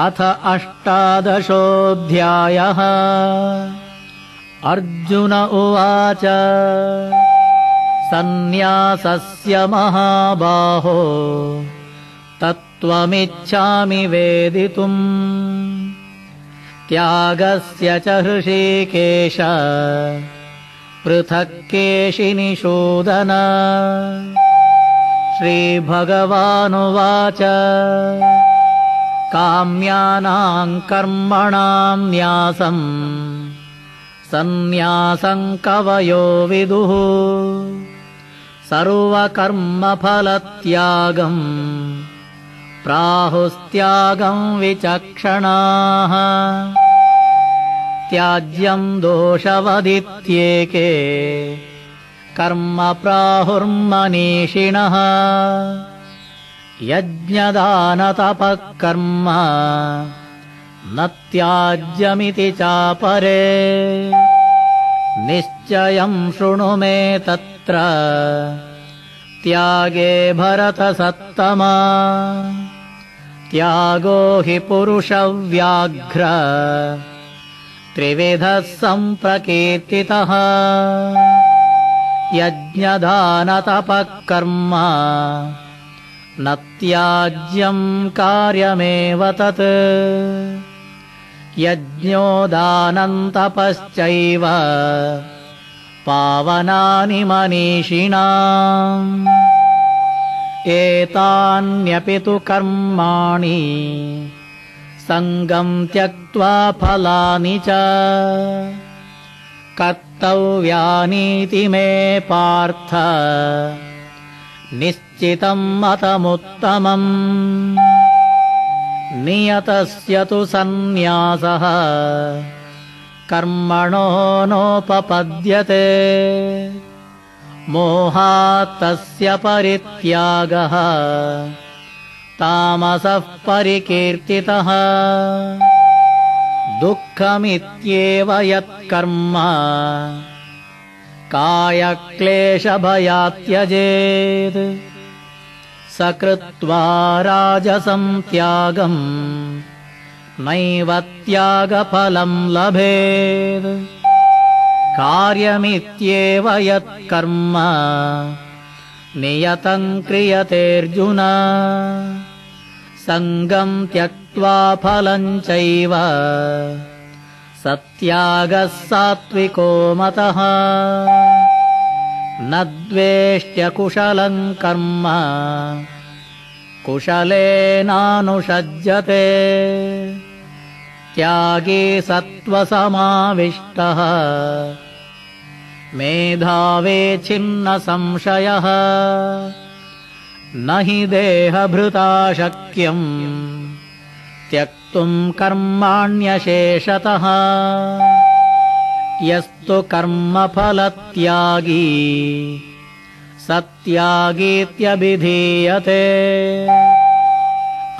अथ अष्टादशोऽध्यायः। अर्जुन उवाच सन्न्यासस्य महाबाहो तत्त्वमिच्छामि वेदितुम्। त्यागस्य च हृषीकेश पृथक् केशिनिषूदन श्रीभगवानुवाच काम्यानाम् कर्मणाम् न्यासम् सन्न्यासम् कवयो विदुः। सर्वकर्मफलत्यागम् प्राहुस्त्यागम् विचक्षणाः। त्याज्यम् दोषवदित्येके। कर्म प्राहुर्मनीषिणः यज्ञदानतपः कर्म न त्याज्यमिति चापरे। निश्चयम् शृणु मे तत्र त्यागे भरतसत्तमा। त्यागो हि पुरुषव्याघ्र। त्रिविधः सम्प्रकीर्तितः। यज्ञदानतपः कर्म न त्याज्यम् कार्यमेव तत्। यज्ञोदानन्तपश्चैव पावनानि मनीषिणाम्। एतान्यपि तु कर्माणि सङ्गम् त्यक्त्वा फलानि च। कर्तव्यानीति मे पार्थ निश्चितम् मतमुत्तमम्। नियतस्य तु सन्न्यासः। कर्मणो नोपपद्यते। मोहात्तस्य परित्यागः। तामसः परिकीर्तितः। दुःखमित्येव यत्कर्म कायक्लेशभयात्यजेत्। स कृत्वा राजसम् त्यागम् नैव त्यागफलम् लभेत्। कार्यमित्येव यत्कर्म नियतम् क्रियतेऽर्जुन। सङ्गम् त्यक्त्वा फलम् चैव सत्यागः सात्विको मतः। न द्वेष्ट्यकुशलम् कर्म। कुशलेनानुषज्यते त्यागी सत्त्वसमाविष्टः। मेधावे छिन्नसंशयः। न हि देहभृता शक्यम् त्यक्तुम् कर्माण्यशेषतः। यस्तु कर्मफलत्यागी। सत्यागीत्यभिधीयते।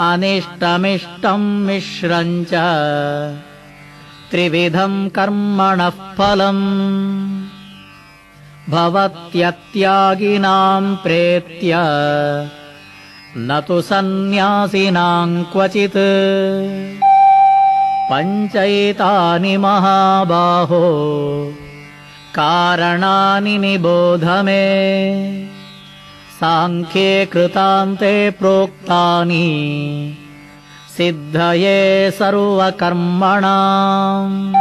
अनिष्टमिष्टम् मिश्रम् च। त्रिविधम् कर्मणः फलम्। भवत्यत्यागिनाम् प्रेत्य न तु सन्न्यासिनाम् क्वचित्। पञ्चैतानि महाबाहो कारणानि निबोध मे। साङ्ख्ये कृतान्ते प्रोक्तानि सिद्धये सर्वकर्मणाम्।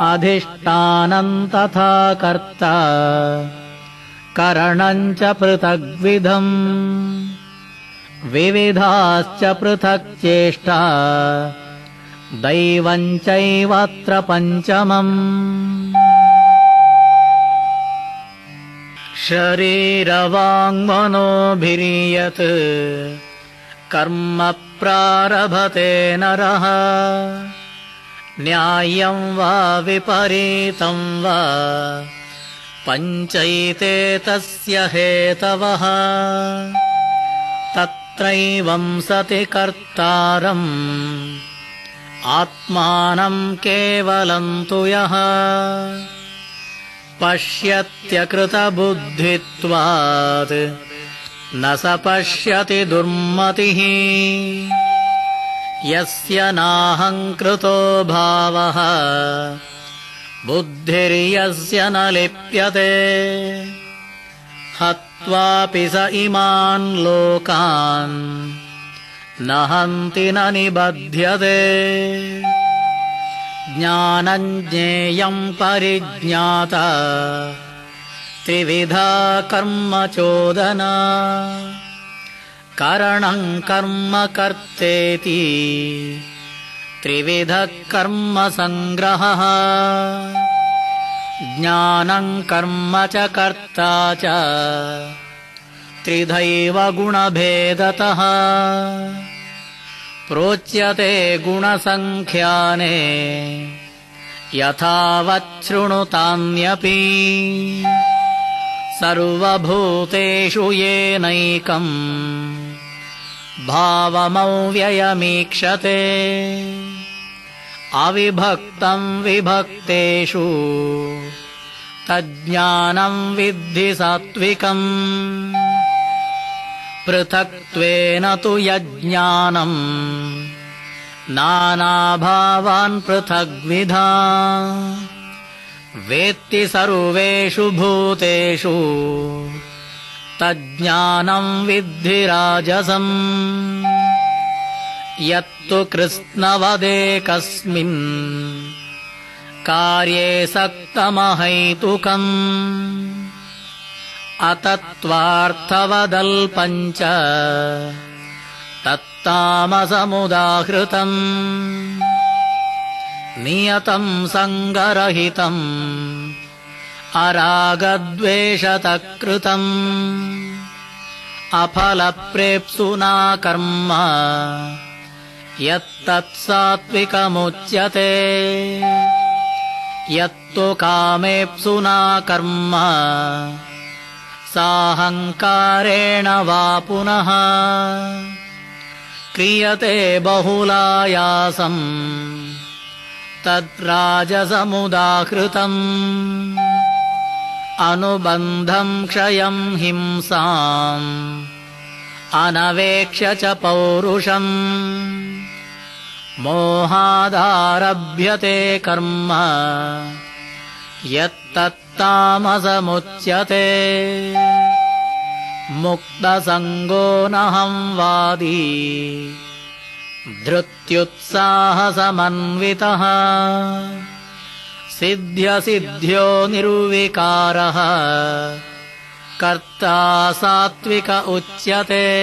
अधिष्ठानम् तथा कर्ता करणम् च पृथग्विधम् विविधाश्च पृथक् चेष्टा दैवम् चैवत्र पञ्चमम्। शरीरवाङ्मनोभिरीयत्। कर्म प्रारभते नरः। न्याय्यम् वा विपरीतम् वा। पञ्चैते तस्य हेतवः तत्रैवम् सति कर्तारम्। आत्मानम् केवलम् तु यः। पश्यत्यकृतबुद्धित्वात् न स पश्यति दुर्मतिः। यस्य नाहङ्कृतो भावः बुद्धिर्यस्य न लिप्यते हत्वापि स इमान् लोकान् न हन्ति न निबध्यते। ज्ञानम् ज्ञेयम् परिज्ञाता त्रिविधा कर्म चोदना। करणम् कर्म कर्तेति त्रिविधः कर्म सङ्ग्रहः ज्ञानम् कर्म च कर्ता च। त्रिधैव गुणभेदतः। प्रोच्यते गुणसङ्ख्याने। यथावच्छृणुतान्यपि सर्वभूतेषु येनैकम्। भावमव्ययमीक्षते अविभक्तम् विभक्तेषु। तज्ज्ञानम् विद्धि सात्विकम्। पृथक्त्वेन तु यज्ञानम्। नानाभावान् पृथग्विधा। वेत्ति सर्वेषु भूतेषु। तज्ज्ञानम् विद्धिराजसम् यत्तु कृत्स्नवदेकस्मिन् कार्ये सक्तमहैतुकम्। अतत्त्वार्थवदल्पञ्च। तत्तामसमुदाहृतम्। नियतम् सङ्गरहितम्। अरागद्वेषतकृतम्। अफलप्रेप्सुना कर्म यत्तत्सात्विकमुच्यते यत्तु कामेप्सुना कर्म। साहङ्कारेण वा पुनः। क्रियते बहुलायासम्। तद्राजसमुदाहृतम्। अनुबन्धम् क्षयम् हिंसाम्। अनवेक्ष्य च पौरुषम् मोहादारभ्यते कर्म। यत्तत्तामसमुच्यते। मुक्तसङ्गो नहं वादी। धृत्युत्साहसमन्वितः। सिद्ध्यसिद्ध्यो निर्विकारः। कर्ता सात्विक उच्यते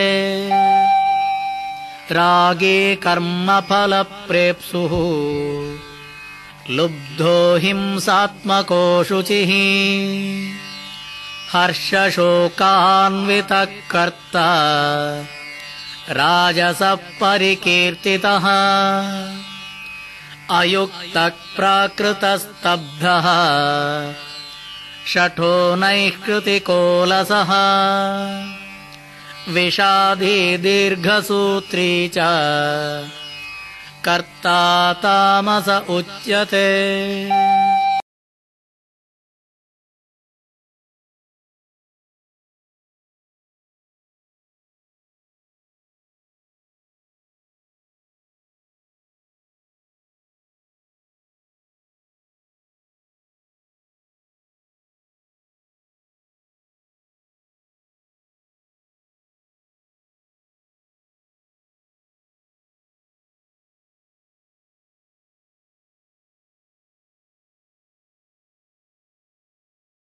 रागे कर्मफलप्रेप्सुः। लुब्धो हिंसात्मको शुचिः हर्षशोकान्वितः कर्ता राजसः परिकीर्तितः अयुक्तः प्राकृतस्तब्धः षठो नैष्कृतिकोलसः विषादी दीर्घसूत्री च। कर्ता तामस उच्यते